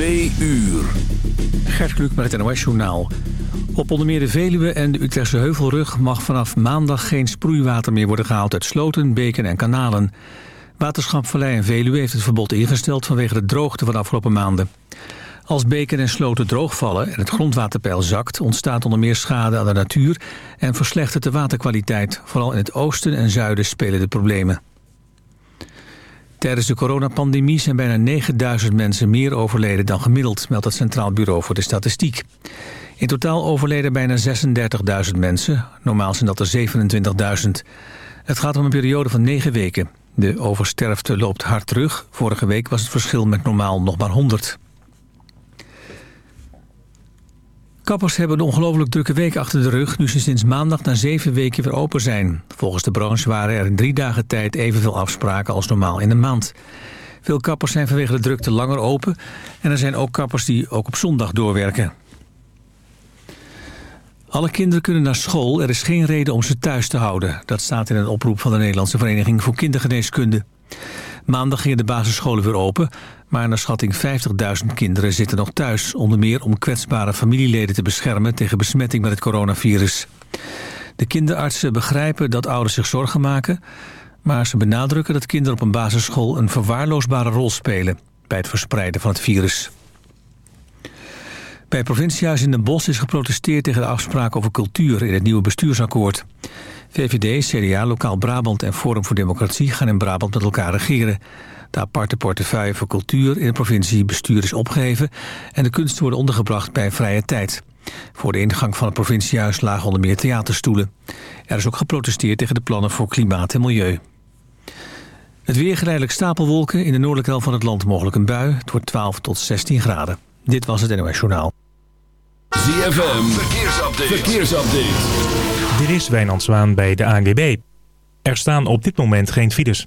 Twee uur. Gert Kluk met het NOS Journaal. Op onder meer de Veluwe en de Utrechtse Heuvelrug... mag vanaf maandag geen sproeiwater meer worden gehaald uit sloten, beken en kanalen. Waterschap Vallei en Veluwe heeft het verbod ingesteld... vanwege de droogte van de afgelopen maanden. Als beken en sloten droogvallen en het grondwaterpeil zakt... ontstaat onder meer schade aan de natuur en verslechtert de waterkwaliteit. Vooral in het oosten en zuiden spelen de problemen. Tijdens de coronapandemie zijn bijna 9000 mensen meer overleden dan gemiddeld, meldt het Centraal Bureau voor de Statistiek. In totaal overleden bijna 36.000 mensen, normaal zijn dat er 27.000. Het gaat om een periode van 9 weken. De oversterfte loopt hard terug. Vorige week was het verschil met normaal nog maar 100. Kappers hebben een ongelooflijk drukke week achter de rug... nu ze sinds maandag na zeven weken weer open zijn. Volgens de branche waren er in drie dagen tijd evenveel afspraken als normaal in een maand. Veel kappers zijn vanwege de drukte langer open... en er zijn ook kappers die ook op zondag doorwerken. Alle kinderen kunnen naar school. Er is geen reden om ze thuis te houden. Dat staat in een oproep van de Nederlandse Vereniging voor Kindergeneeskunde. Maandag gingen de basisscholen weer open... maar naar schatting 50.000 kinderen zitten nog thuis... onder meer om kwetsbare familieleden te beschermen... tegen besmetting met het coronavirus. De kinderartsen begrijpen dat ouders zich zorgen maken... maar ze benadrukken dat kinderen op een basisschool... een verwaarloosbare rol spelen bij het verspreiden van het virus. Bij het provinciehuis in Den Bosch is geprotesteerd tegen de afspraken over cultuur in het nieuwe bestuursakkoord. VVD, CDA, Lokaal Brabant en Forum voor Democratie gaan in Brabant met elkaar regeren. De aparte portefeuille voor cultuur in het provinciebestuur is opgeheven... en de kunsten worden ondergebracht bij vrije tijd. Voor de ingang van het provinciehuis lagen onder meer theaterstoelen. Er is ook geprotesteerd tegen de plannen voor klimaat en milieu. Het weer geleidelijk stapelwolken. In de noordelijke helft van het land mogelijk een bui. Het wordt 12 tot 16 graden. Dit was het NOS Journaal. ZFM, verkeersupdate. verkeersupdate. Dit is Wijnand Zwaan bij de ANWB. Er staan op dit moment geen files.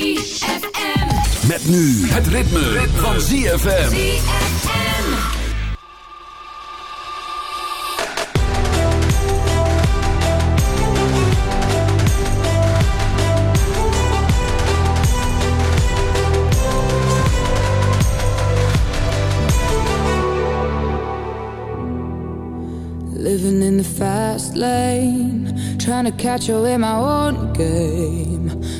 ZFM. Met nu het ritme, van ZFM. Living in the fast lane, trying to catch up in my own game.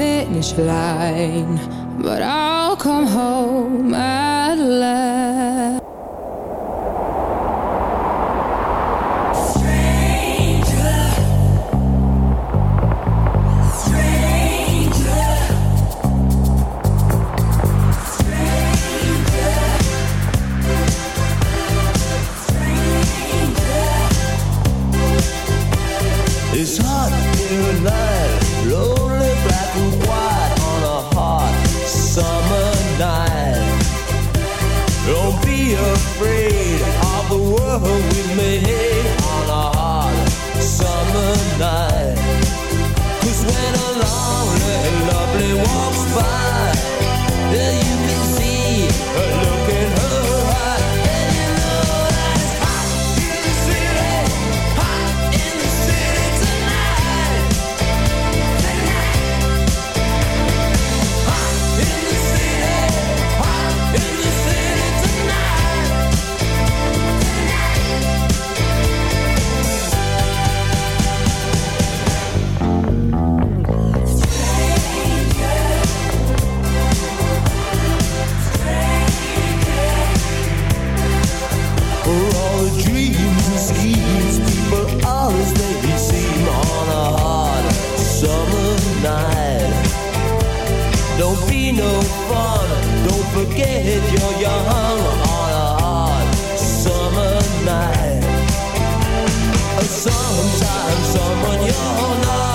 Finish line, but I'll come home at last. forget you're young on a hot summer night. Sometimes someone you're not.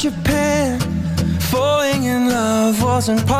Japan, falling in love wasn't possible.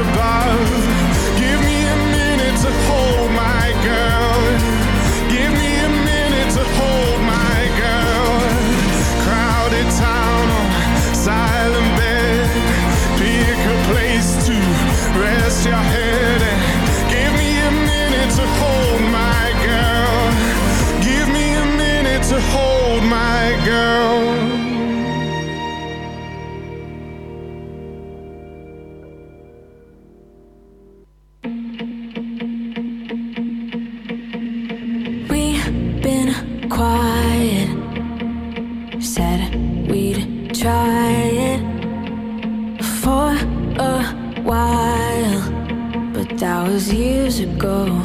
Above. go.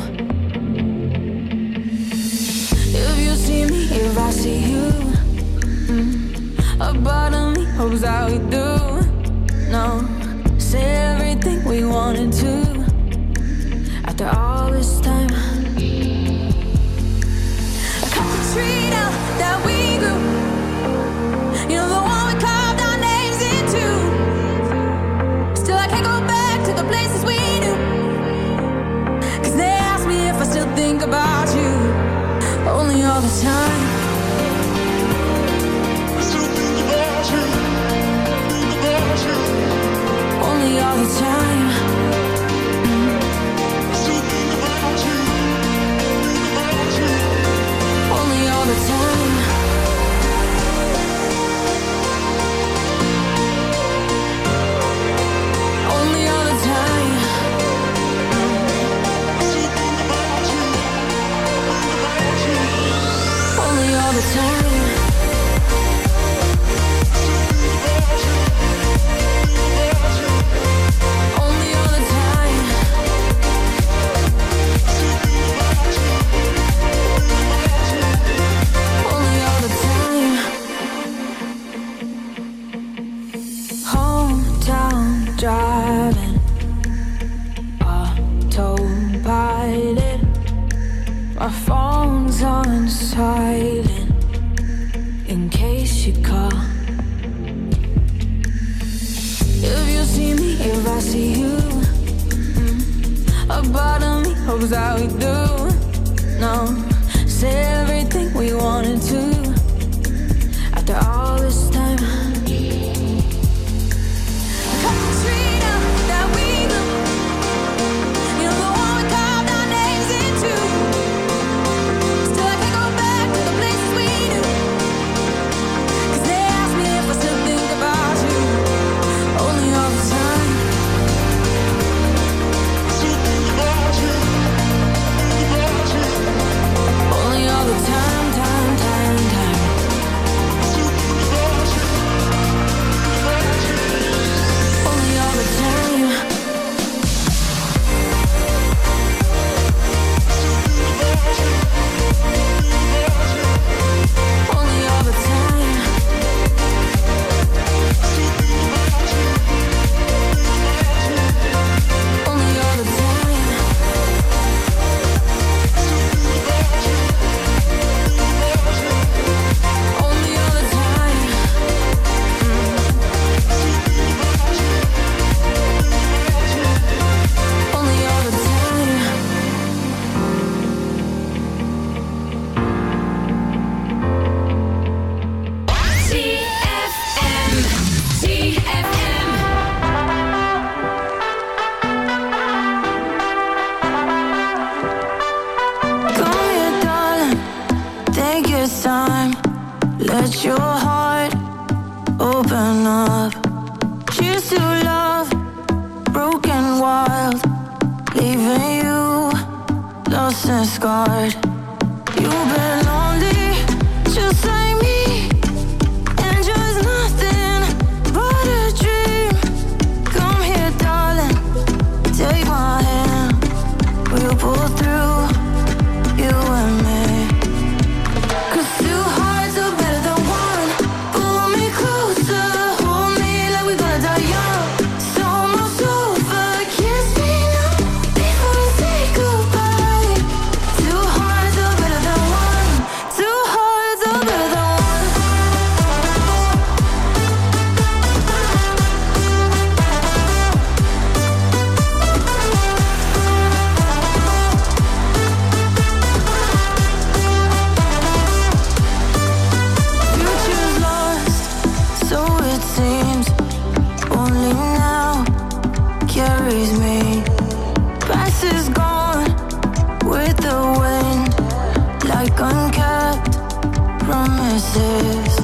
Promises.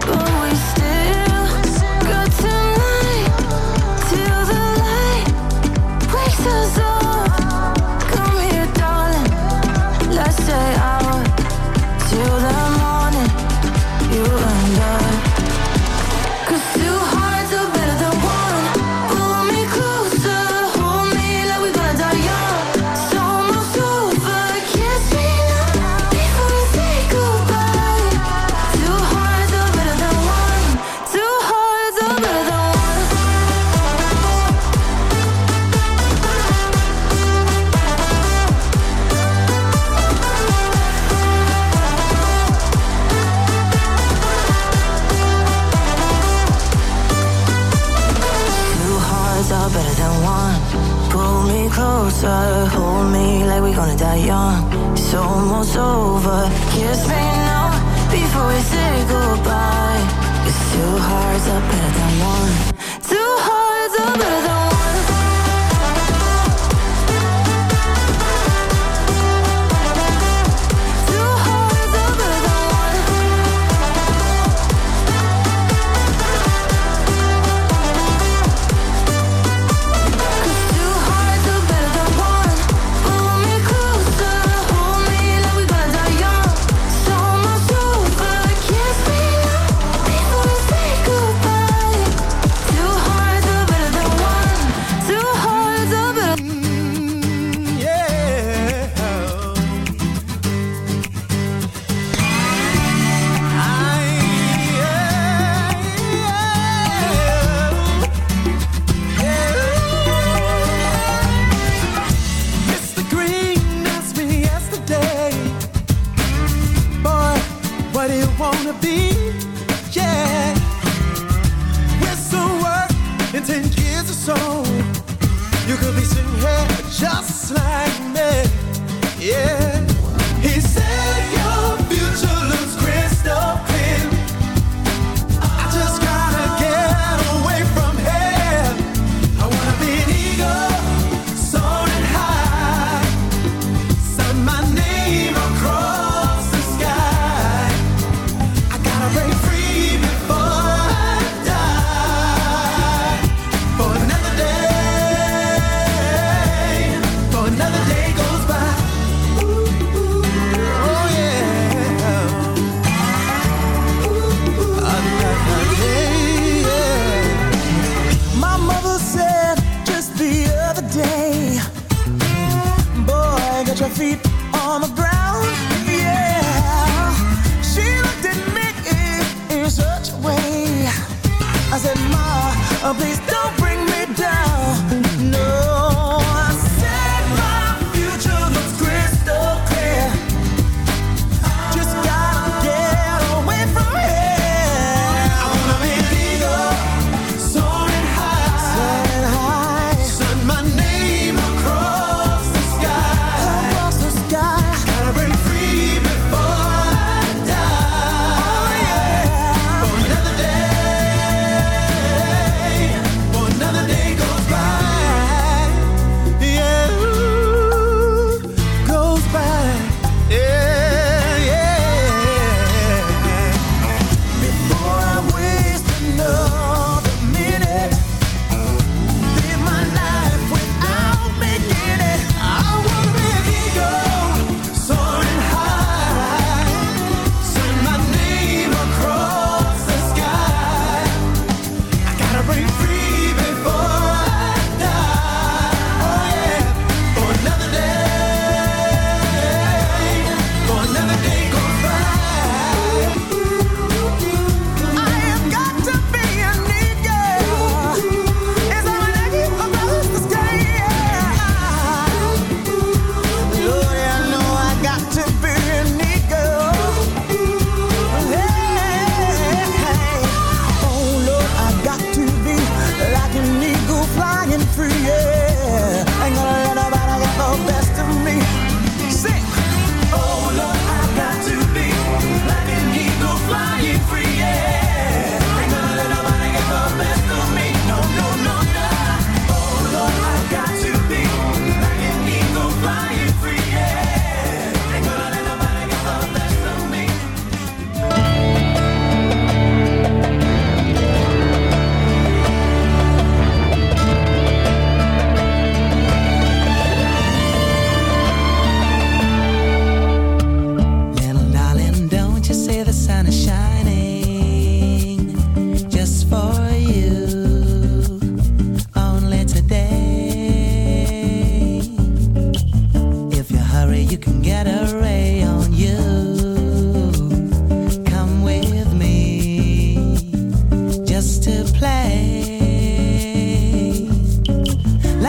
But we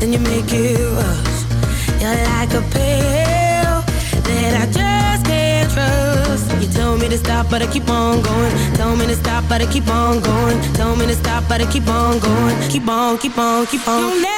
then you make it rush. You're like a pill that I just can't trust. You tell me to stop, but I keep on going. Tell me to stop, but I keep on going. Tell me to stop, but I keep on going. Keep on, keep on, keep on.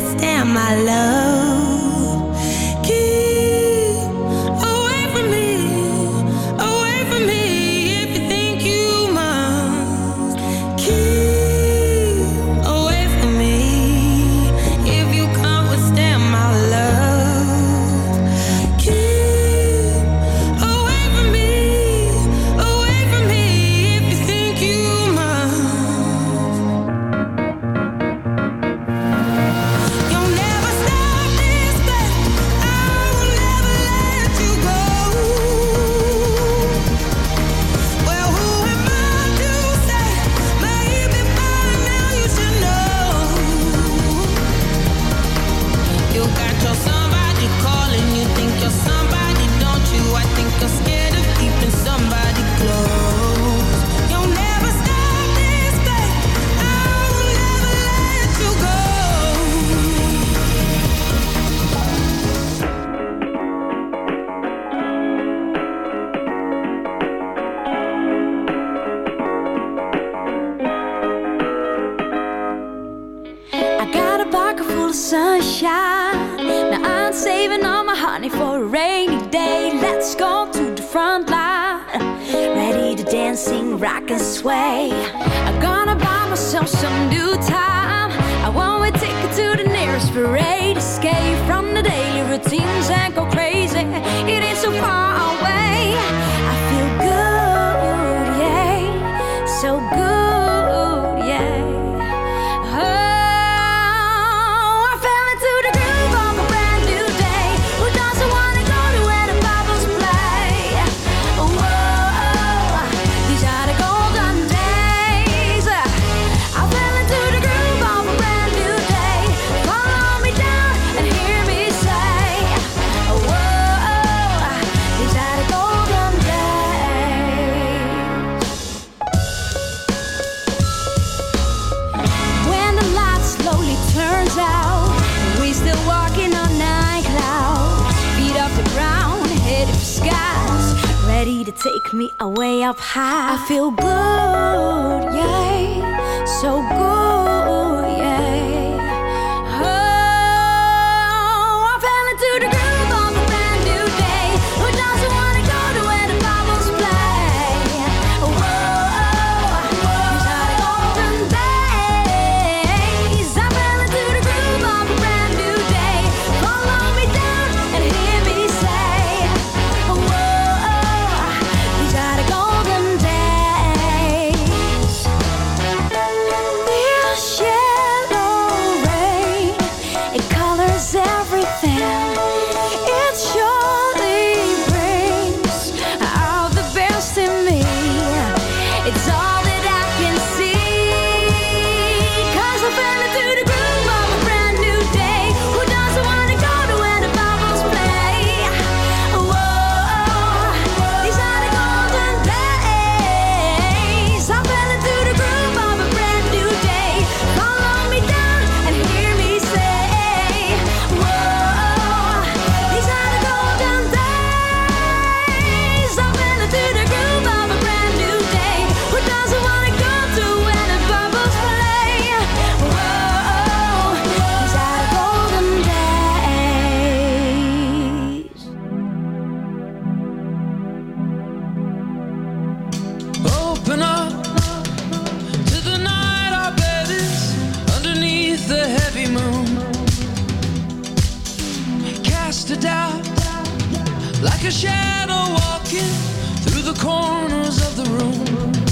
stand my love. high. I feel good. like a shadow walking through the corners of the room.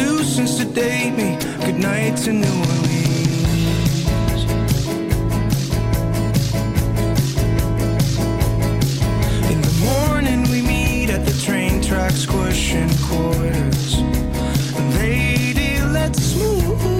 structures. Seduce and sedate me. Good night to New Orleans. In the morning we meet at the train track, squishing quarters. Lady, let's move.